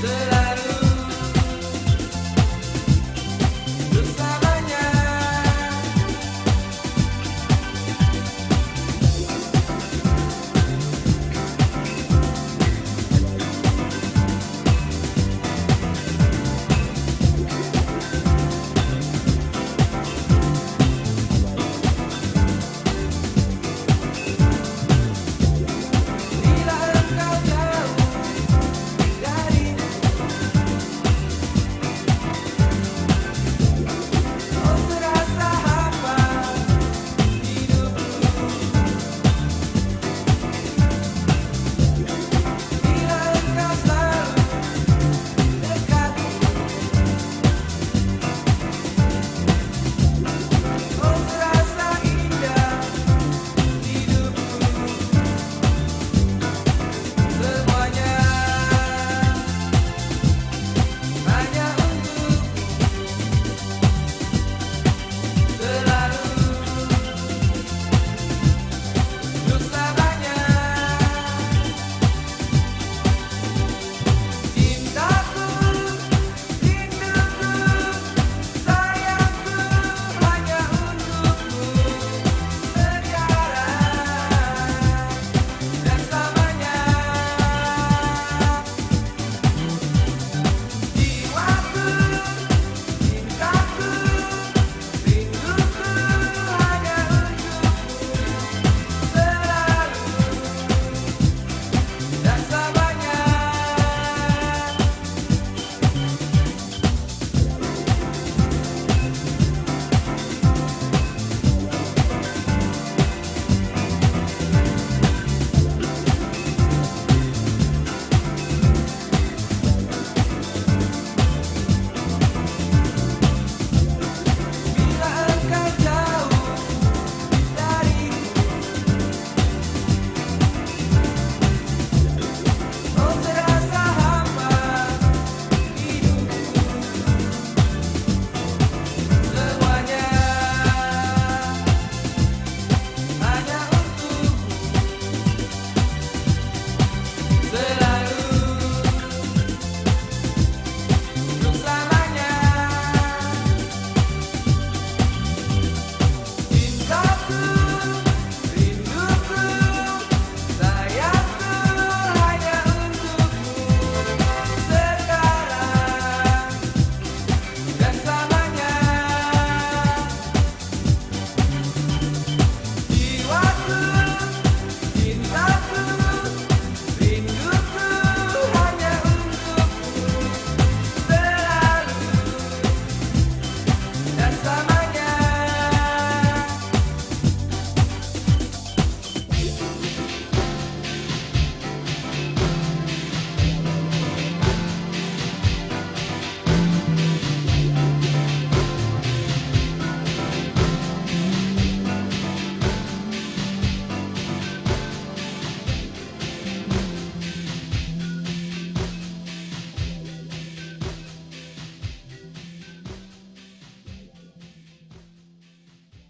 será?